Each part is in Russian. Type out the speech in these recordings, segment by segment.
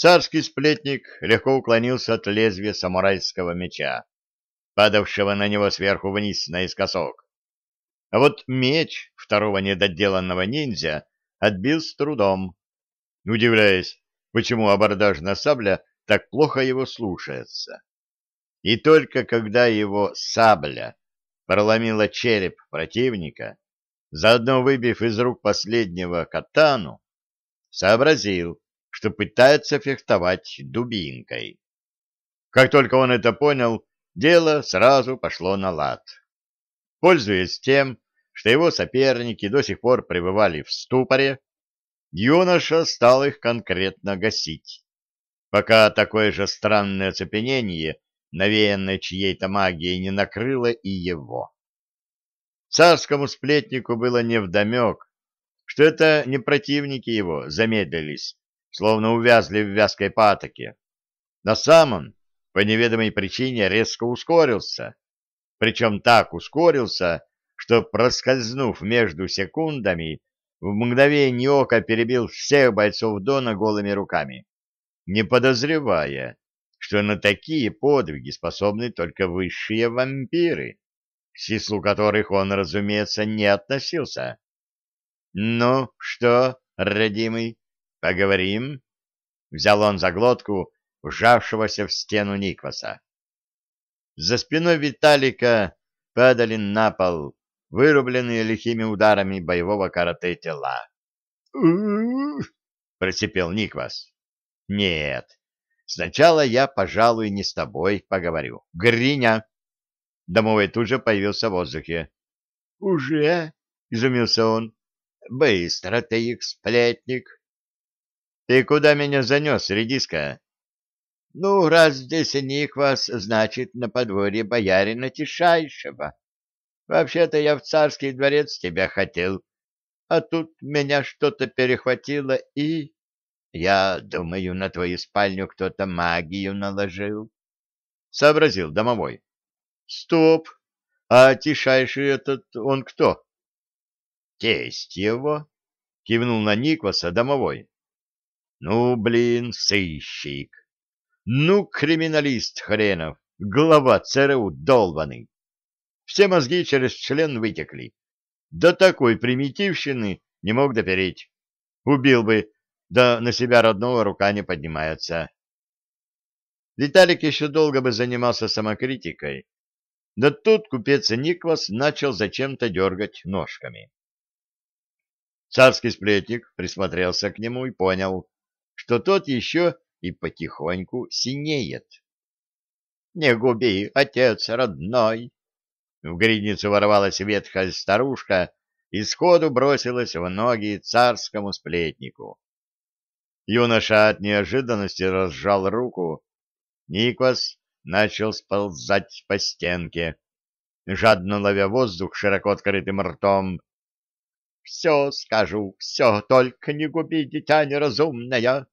Царский сплетник легко уклонился от лезвия самурайского меча, падавшего на него сверху вниз наискосок. А вот меч второго недоделанного ниндзя отбил с трудом, удивляясь, почему абордажная сабля так плохо его слушается. И только когда его сабля проломила череп противника, заодно выбив из рук последнего катану, сообразил, что пытается фехтовать дубинкой. Как только он это понял, дело сразу пошло на лад. Пользуясь тем, что его соперники до сих пор пребывали в ступоре, юноша стал их конкретно гасить, пока такое же странное оцепенение, навеянное чьей-то магией, не накрыло и его. Царскому сплетнику было невдомек, что это не противники его замедлились, словно увязли в вязкой патоке. На самом, по неведомой причине, резко ускорился. Причем так ускорился, что, проскользнув между секундами, в мгновение ока перебил всех бойцов Дона голыми руками, не подозревая, что на такие подвиги способны только высшие вампиры, к числу которых он, разумеется, не относился. — Ну что, родимый, Поговорим? Взял он за глотку вжавшегося в стену Никваса. За спиной Виталика падали на пол, вырубленные лихими ударами боевого карате тела. просипел Никвас. «Нет, сначала я, пожалуй, не с тобой поговорю. Гриня!» Домовой тут же появился в воздухе. «Уже?» — изумился он. «Быстро ты их, сплетник!» Ты куда меня занес, редиска? Ну, раз здесь Никвас, значит, на подворье боярина Тишайшего. Вообще-то я в царский дворец тебя хотел, а тут меня что-то перехватило и... Я думаю, на твою спальню кто-то магию наложил. Сообразил домовой. Стоп! А Тишайший этот, он кто? Тесть его, кивнул на Никваса домовой. Ну, блин, сыщик. Ну, криминалист хренов, глава ЦРУ долбаный. Все мозги через член вытекли. До такой примитивщины не мог допереть. Убил бы, да на себя родного рука не поднимается. Виталик еще долго бы занимался самокритикой, да тут купец Никвас начал зачем-то дергать ножками. Царский сплетник присмотрелся к нему и понял, что тот еще и потихоньку синеет. — Не губи, отец родной! В гридницу ворвалась ветхая старушка и сходу бросилась в ноги царскому сплетнику. Юноша от неожиданности разжал руку. Никвас начал сползать по стенке, жадно ловя воздух широко открытым ртом. Все скажу, все, только не губи, дитя неразумное.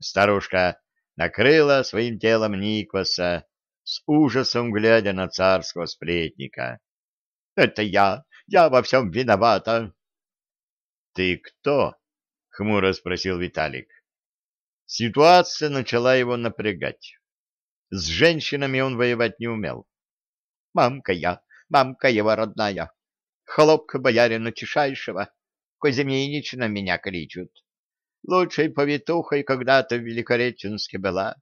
Старушка накрыла своим телом Никваса, с ужасом глядя на царского сплетника. — Это я, я во всем виновата. — Ты кто? — хмуро спросил Виталик. Ситуация начала его напрягать. С женщинами он воевать не умел. — Мамка я, мамка его родная холопка боярина Тишайшего, Кузьминична меня кличут. Лучшей повитухой когда-то в Великореченске была.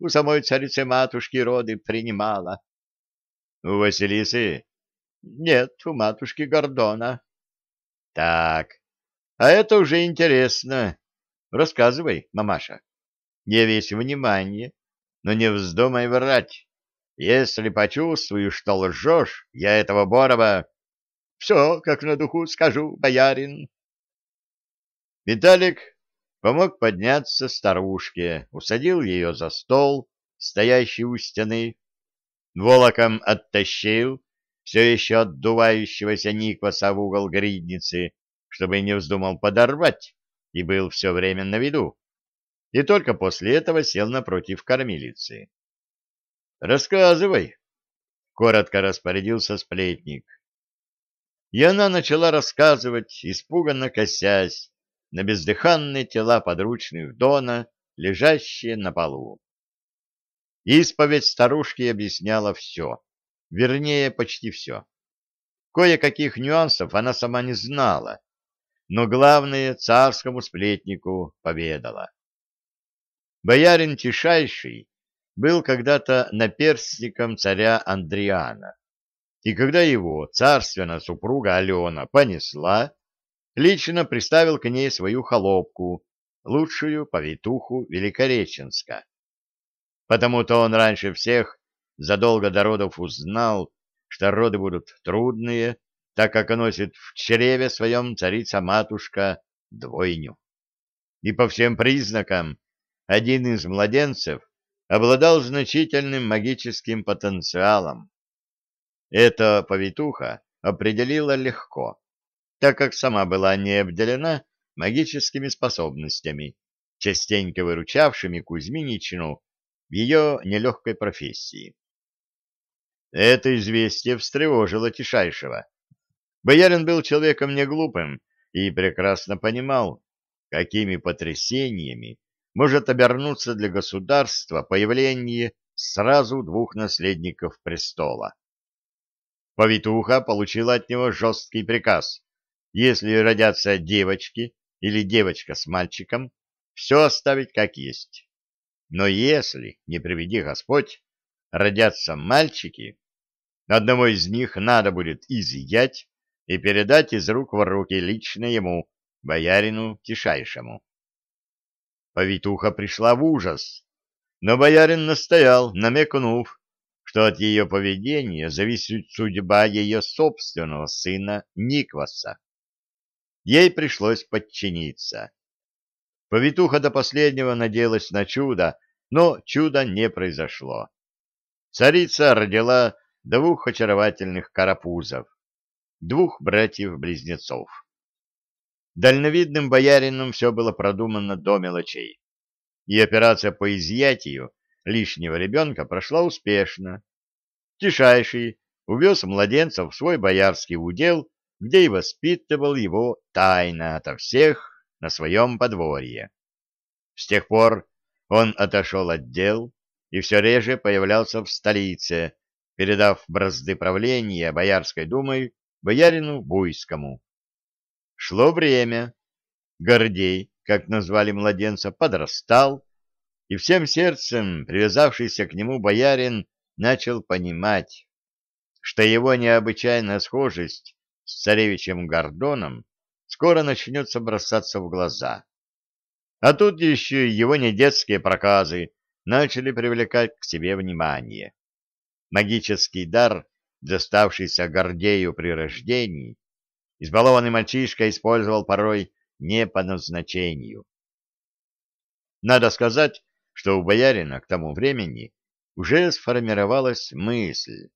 У самой царицы-матушки роды принимала. — У Василисы? — Нет, у матушки Гордона. — Так, а это уже интересно. Рассказывай, мамаша. Не весь внимание, но не вздумай врать. Если почувствую, что лжешь, я этого Борова все, как на духу скажу, боярин. Виталик помог подняться старушке, усадил ее за стол, стоящий у стены, волоком оттащил все еще отдувающегося Никваса в угол гридницы, чтобы не вздумал подорвать, и был все время на виду, и только после этого сел напротив кормилицы. «Рассказывай», — коротко распорядился сплетник и она начала рассказывать, испуганно косясь на бездыханные тела подручных Дона лежащие на полу. Исповедь старушки объясняла все, вернее, почти все. Кое-каких нюансов она сама не знала, но главное царскому сплетнику поведала. Боярин Тишайший был когда-то наперстником царя Андриана, и когда его царственная супруга Алена понесла, лично приставил к ней свою холопку, лучшую повитуху Великореченска. Потому-то он раньше всех задолго до родов узнал, что роды будут трудные, так как носит в чреве своем царица-матушка двойню. И по всем признакам один из младенцев обладал значительным магическим потенциалом. Эта повитуха определила легко, так как сама была не обделена магическими способностями, частенько выручавшими Кузьминичну в ее нелегкой профессии. Это известие встревожило Тишайшего. Боярин был человеком неглупым и прекрасно понимал, какими потрясениями может обернуться для государства появление сразу двух наследников престола. Повитуха получила от него жесткий приказ. Если родятся девочки или девочка с мальчиком, все оставить как есть. Но если, не приведи Господь, родятся мальчики, одного из них надо будет изъять и передать из рук в руки лично ему, боярину Тишайшему. Повитуха пришла в ужас, но боярин настоял, намекнув, что от ее поведения зависит судьба ее собственного сына Никваса. Ей пришлось подчиниться. Повитуха до последнего надеялась на чудо, но чуда не произошло. Царица родила двух очаровательных карапузов, двух братьев-близнецов. Дальновидным боярином все было продумано до мелочей, и операция по изъятию лишнего ребенка прошла успешно. Тишайший увез младенца в свой боярский удел, где и воспитывал его тайно ото всех на своем подворье. С тех пор он отошел от дел и все реже появлялся в столице, передав бразды правления Боярской думой боярину Буйскому. Шло время. Гордей, как назвали младенца, подрастал, и всем сердцем привязавшийся к нему боярин начал понимать, что его необычайная схожесть с царевичем Гордоном скоро начнется бросаться в глаза. А тут еще его недетские проказы начали привлекать к себе внимание. Магический дар, доставшийся Гордею при рождении, избалованный мальчишка использовал порой не по назначению. Надо сказать, что у боярина к тому времени уже сформировалась мысль.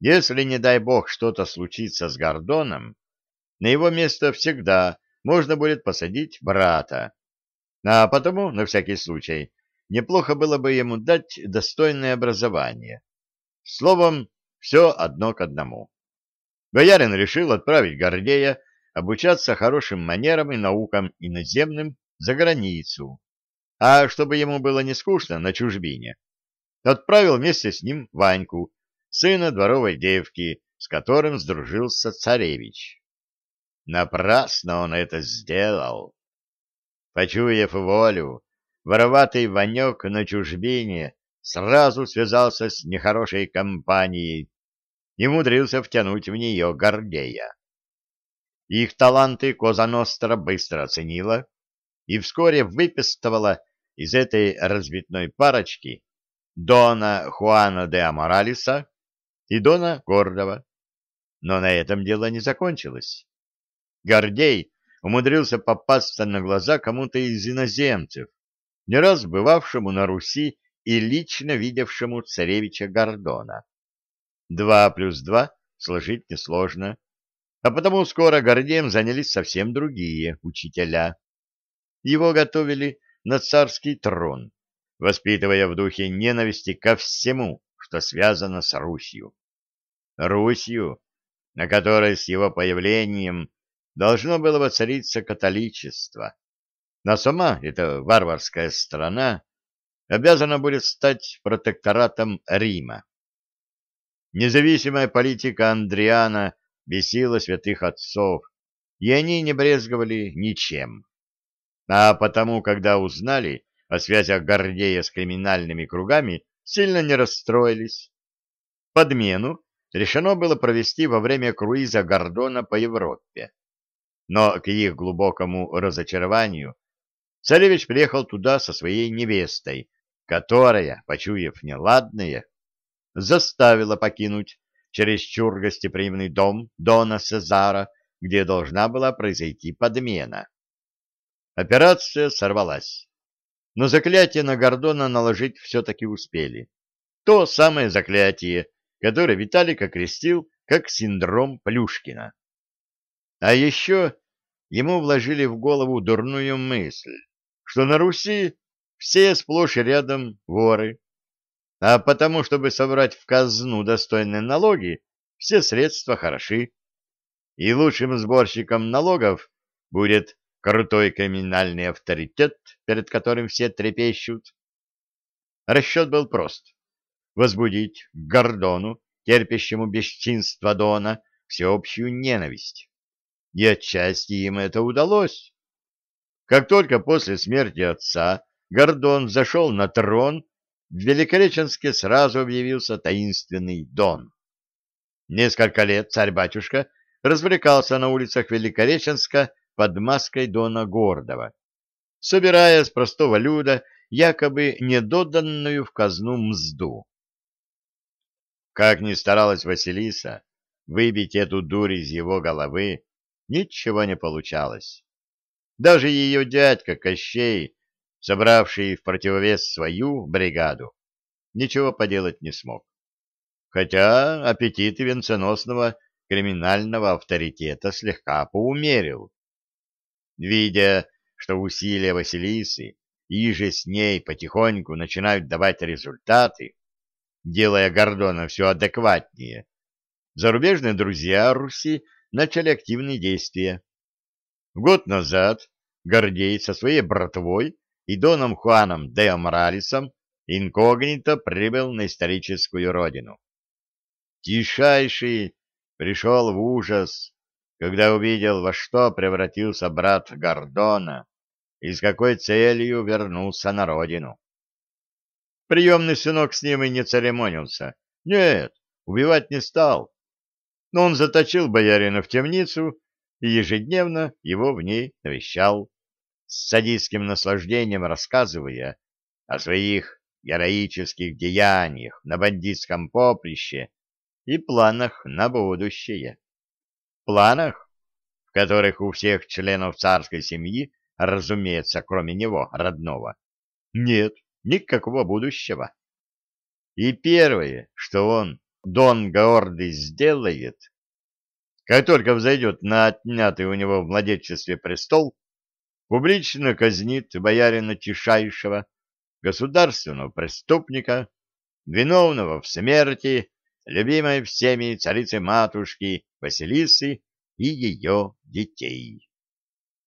Если, не дай бог, что-то случится с Гордоном, на его место всегда можно будет посадить брата, а потому, на всякий случай, неплохо было бы ему дать достойное образование. Словом, все одно к одному. Боярин решил отправить Гордея обучаться хорошим манерам и наукам иноземным за границу, а чтобы ему было не скучно на чужбине, отправил вместе с ним Ваньку, сына дворовой девки, с которым сдружился царевич. Напрасно он это сделал. Почуяв волю, вороватый Ванек на чужбине сразу связался с нехорошей компанией и умудрился втянуть в нее Гордея. Их таланты Коза Ностра быстро оценила и вскоре выпестовала из этой разбитной парочки Дона Хуана де Аморалиса и Дона Гордова. Но на этом дело не закончилось. Гордей умудрился попасться на глаза кому-то из иноземцев, не раз бывавшему на Руси и лично видевшему царевича Гордона. Два плюс два сложить несложно, а потому скоро Гордеем занялись совсем другие учителя. Его готовили на царский трон, воспитывая в духе ненависти ко всему, что связано с Русью. Русью, на которой с его появлением должно было воцариться католичество. а сама эта варварская страна обязана будет стать протекторатом Рима. Независимая политика Андриана бесила святых отцов, и они не брезговали ничем. А потому, когда узнали о связях Гордея с криминальными кругами, сильно не расстроились. Подмену решено было провести во время круиза Гордона по Европе. Но к их глубокому разочарованию царевич приехал туда со своей невестой, которая, почуяв неладное, заставила покинуть чересчур гостеприимный дом Дона Сезара, где должна была произойти подмена. Операция сорвалась. Но заклятие на Гордона наложить все-таки успели. То самое заклятие, которое Виталик окрестил как синдром Плюшкина. А еще ему вложили в голову дурную мысль, что на Руси все сплошь и рядом воры, а потому, чтобы собрать в казну достойные налоги, все средства хороши, и лучшим сборщиком налогов будет крутой криминальный авторитет, перед которым все трепещут. Расчет был прост — возбудить Гордону, терпящему бесчинство Дона, всеобщую ненависть. И отчасти им это удалось. Как только после смерти отца Гордон зашел на трон, в Великореченске сразу объявился таинственный Дон. Несколько лет царь-батюшка развлекался на улицах Великореченска под маской Дона Гордова, собирая с простого люда якобы недоданную в казну мзду. Как ни старалась Василиса выбить эту дурь из его головы, ничего не получалось. Даже ее дядька Кощей, собравший в противовес свою бригаду, ничего поделать не смог. Хотя аппетиты венценосного криминального авторитета слегка поумерил. Видя, что усилия Василисы и же с ней потихоньку начинают давать результаты, делая Гордона все адекватнее, зарубежные друзья Руси начали активные действия. Год назад Гордей со своей братвой и Доном Хуаном де Моралесом инкогнито прибыл на историческую родину. Тишайший пришел в ужас, когда увидел, во что превратился брат Гордона и с какой целью вернулся на родину. Приемный сынок с ним и не церемонился. Нет, убивать не стал. Но он заточил боярина в темницу и ежедневно его в ней навещал, с садистским наслаждением рассказывая о своих героических деяниях на бандитском поприще и планах на будущее. Планах, в которых у всех членов царской семьи, разумеется, кроме него, родного, нет никакого будущего. И первое, что он, Дон Гордый, сделает, как только взойдет на отнятый у него в младенчестве престол, публично казнит боярина Тишайшего, государственного преступника, виновного в смерти любимой всеми царицы-матушки Василисы и ее детей.